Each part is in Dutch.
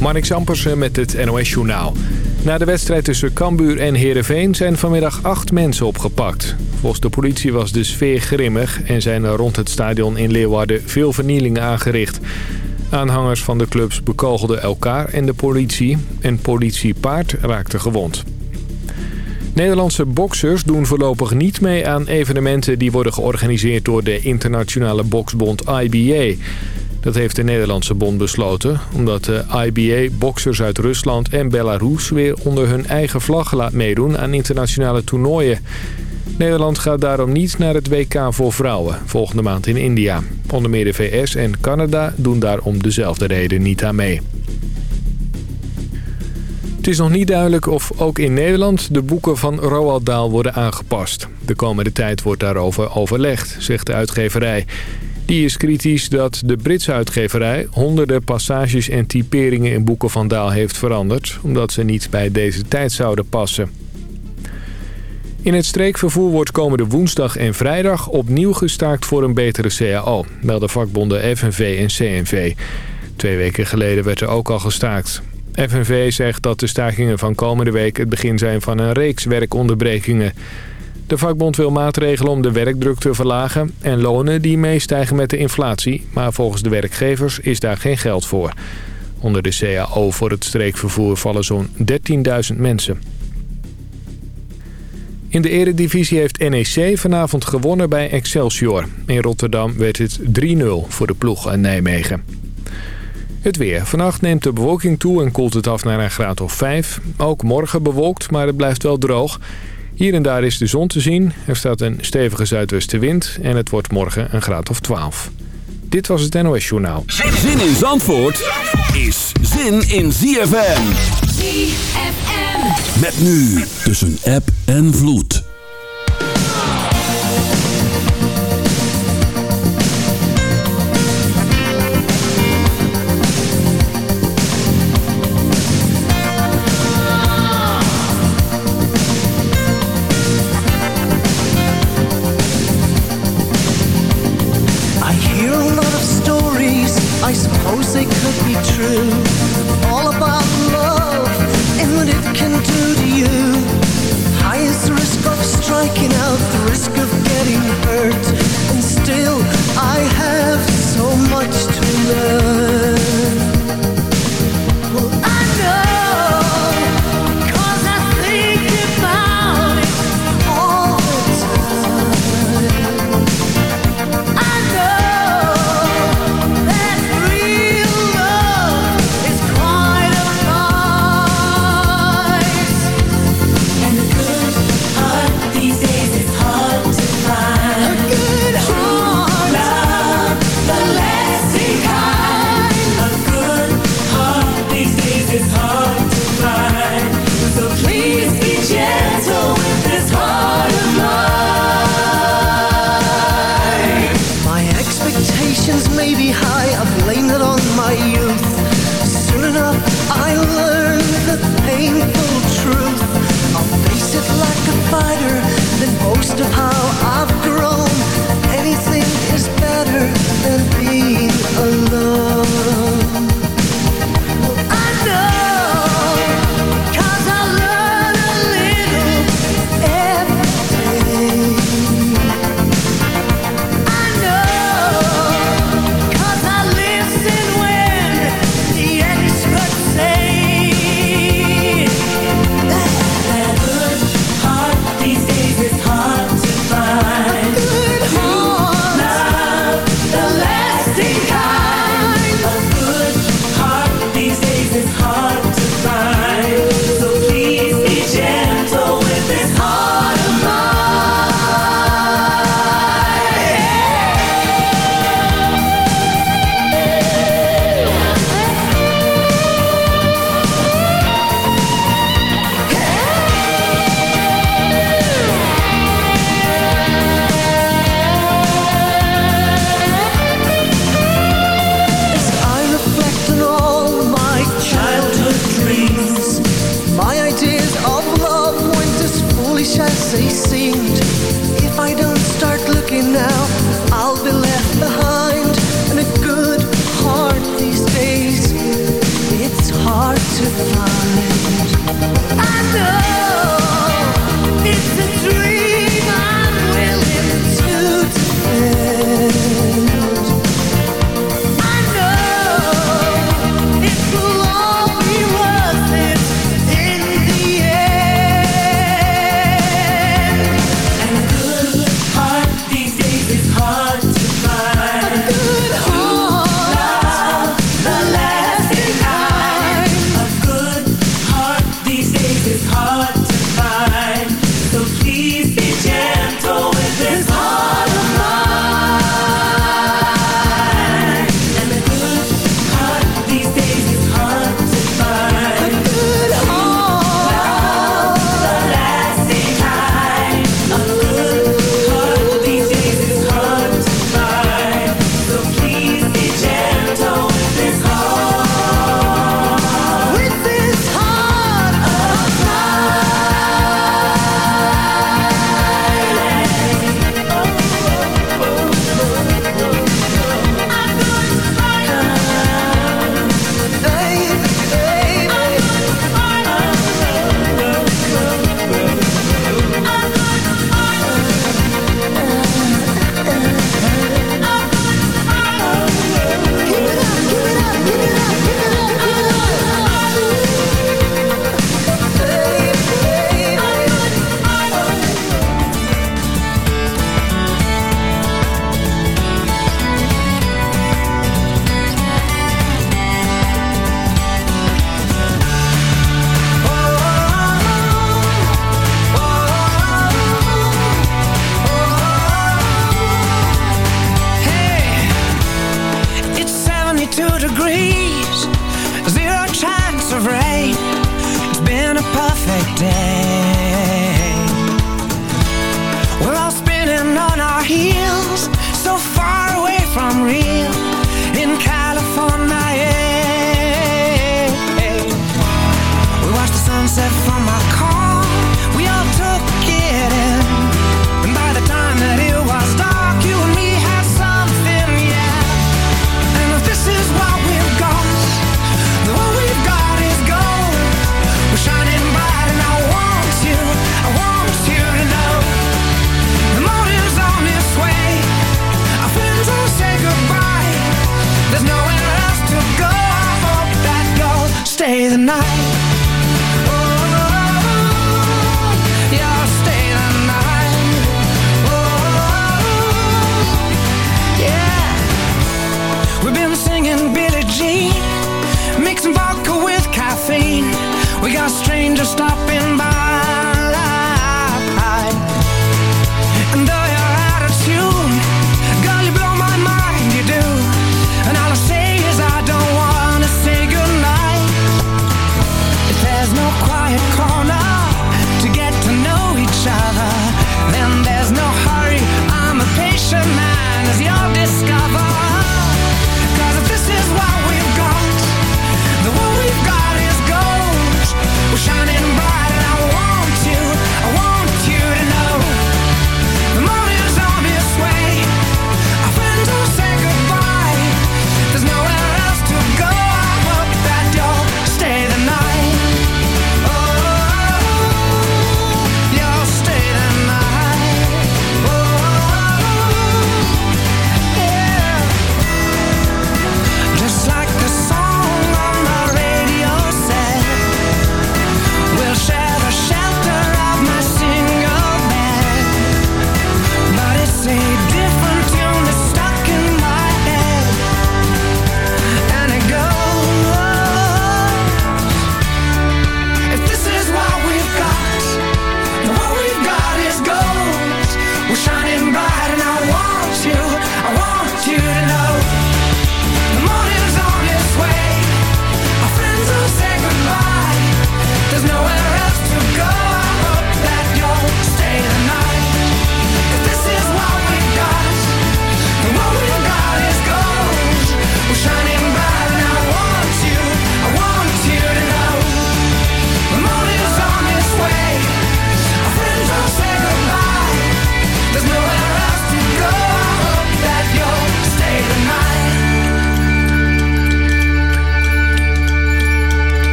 Marnix Ampersen met het NOS-journaal. Na de wedstrijd tussen Cambuur en Heerenveen zijn vanmiddag acht mensen opgepakt. Volgens de politie was de sfeer grimmig en zijn er rond het stadion in Leeuwarden veel vernielingen aangericht. Aanhangers van de clubs bekogelden elkaar en de politie. Een politiepaard raakte gewond. Nederlandse boksers doen voorlopig niet mee aan evenementen die worden georganiseerd door de internationale boksbond IBA. Dat heeft de Nederlandse bond besloten, omdat de IBA boksers uit Rusland en Belarus weer onder hun eigen vlag laat meedoen aan internationale toernooien. Nederland gaat daarom niet naar het WK voor vrouwen, volgende maand in India. Onder meer de VS en Canada doen daar om dezelfde reden niet aan mee. Het is nog niet duidelijk of ook in Nederland de boeken van Roald Dahl worden aangepast. De komende tijd wordt daarover overlegd, zegt de uitgeverij. Die is kritisch dat de Britse uitgeverij honderden passages en typeringen in boeken van Daal heeft veranderd... omdat ze niet bij deze tijd zouden passen. In het streekvervoer wordt komende woensdag en vrijdag opnieuw gestaakt voor een betere CAO, melden vakbonden FNV en CNV. Twee weken geleden werd er ook al gestaakt. FNV zegt dat de stakingen van komende week het begin zijn van een reeks werkonderbrekingen. De vakbond wil maatregelen om de werkdruk te verlagen en lonen die meestijgen met de inflatie. Maar volgens de werkgevers is daar geen geld voor. Onder de CAO voor het streekvervoer vallen zo'n 13.000 mensen. In de eredivisie heeft NEC vanavond gewonnen bij Excelsior. In Rotterdam werd het 3-0 voor de ploeg uit Nijmegen. Het weer. Vannacht neemt de bewolking toe en koelt het af naar een graad of 5. Ook morgen bewolkt, maar het blijft wel droog. Hier en daar is de zon te zien. Er staat een stevige zuidwestenwind en het wordt morgen een graad of 12. Dit was het NOS Journaal. Zin in Zandvoort is zin in ZFM. ZFM. Met nu tussen app en vloed.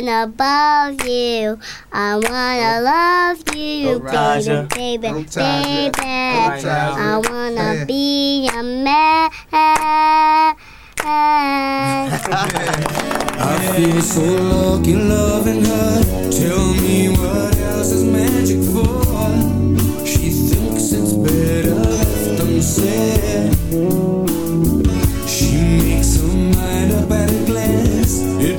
wanna love you. I wanna love you, baby, baby, baby. I wanna be a man. I feel so lucky loving her. Tell me what else is magic for? She thinks it's better left unsaid. She makes her mind up at a glance. It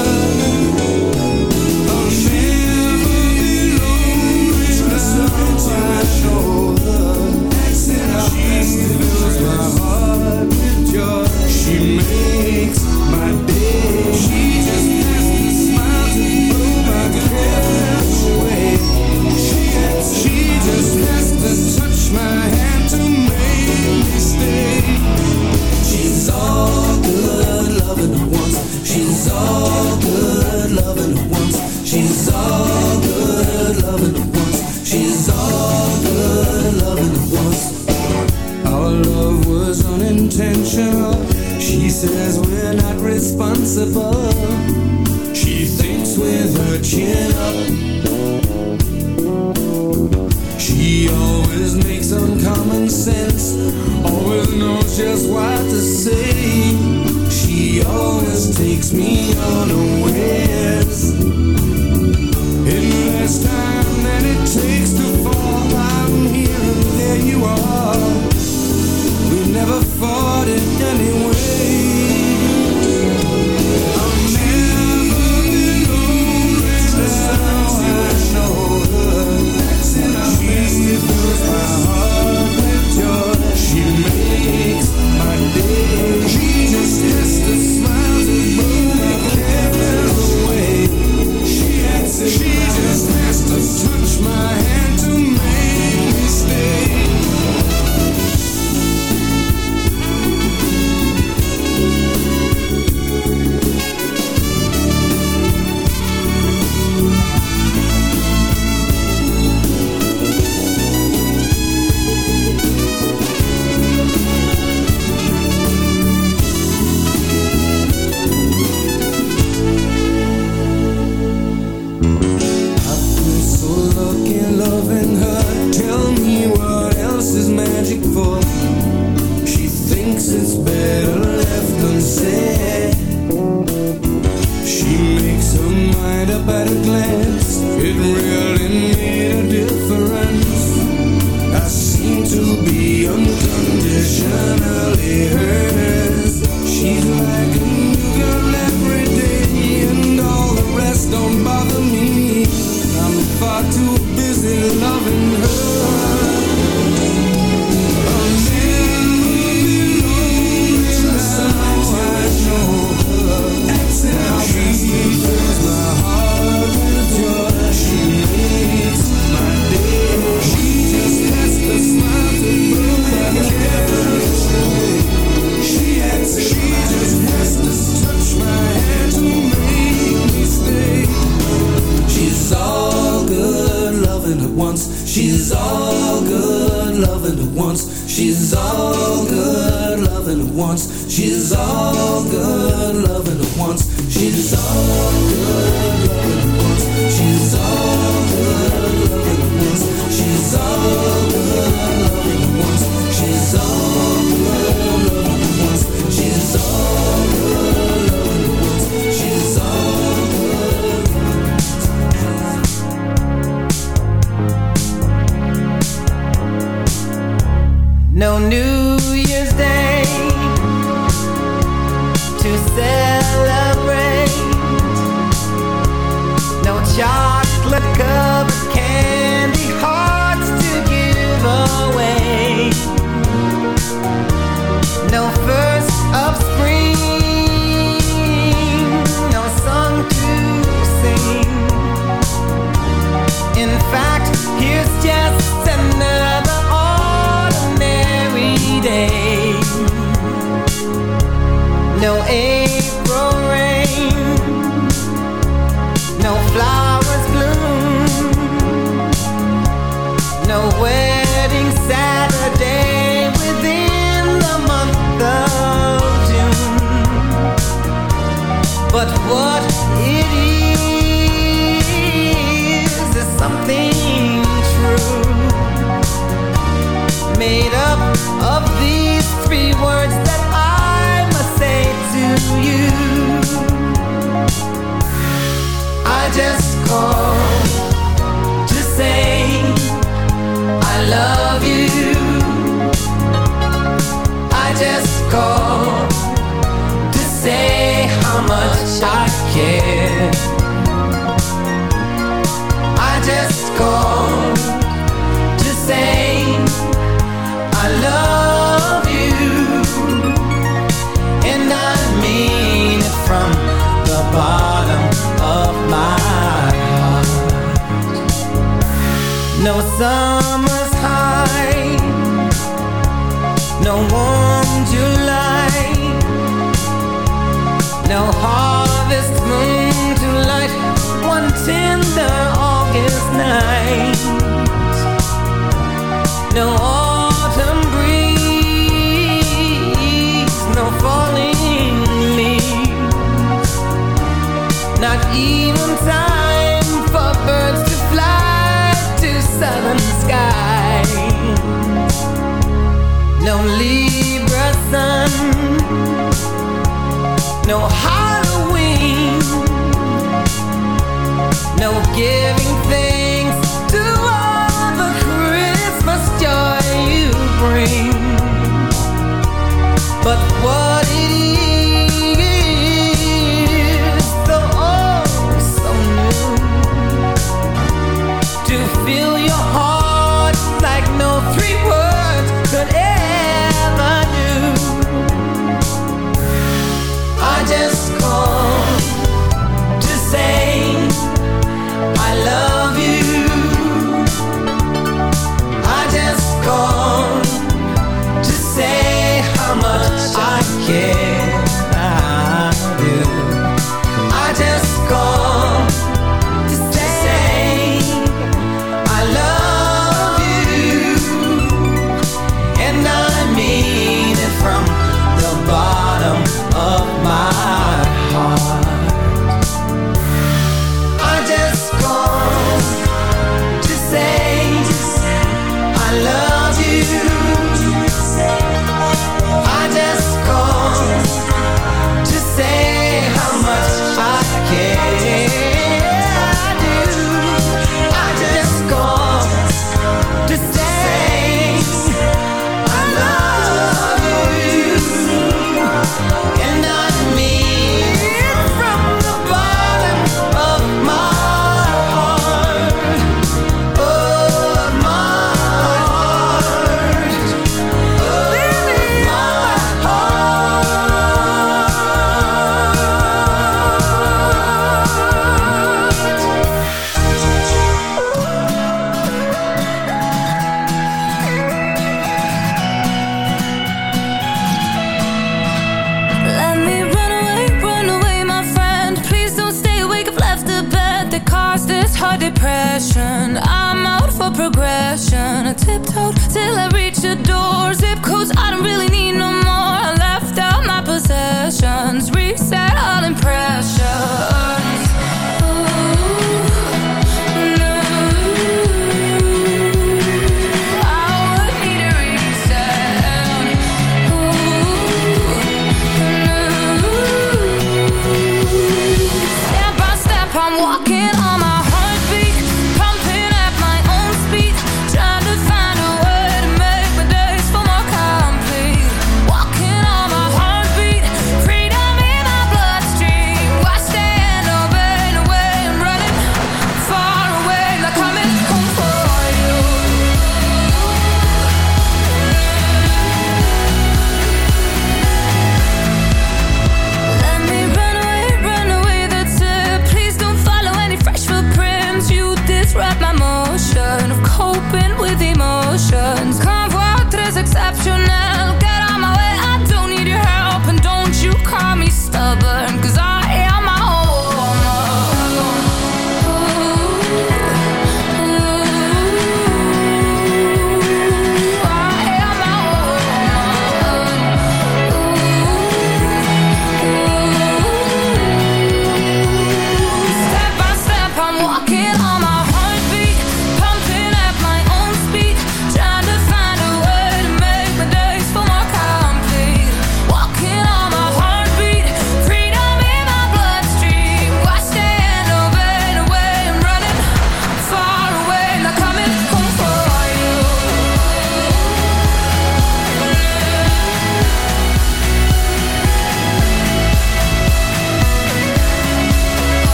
know how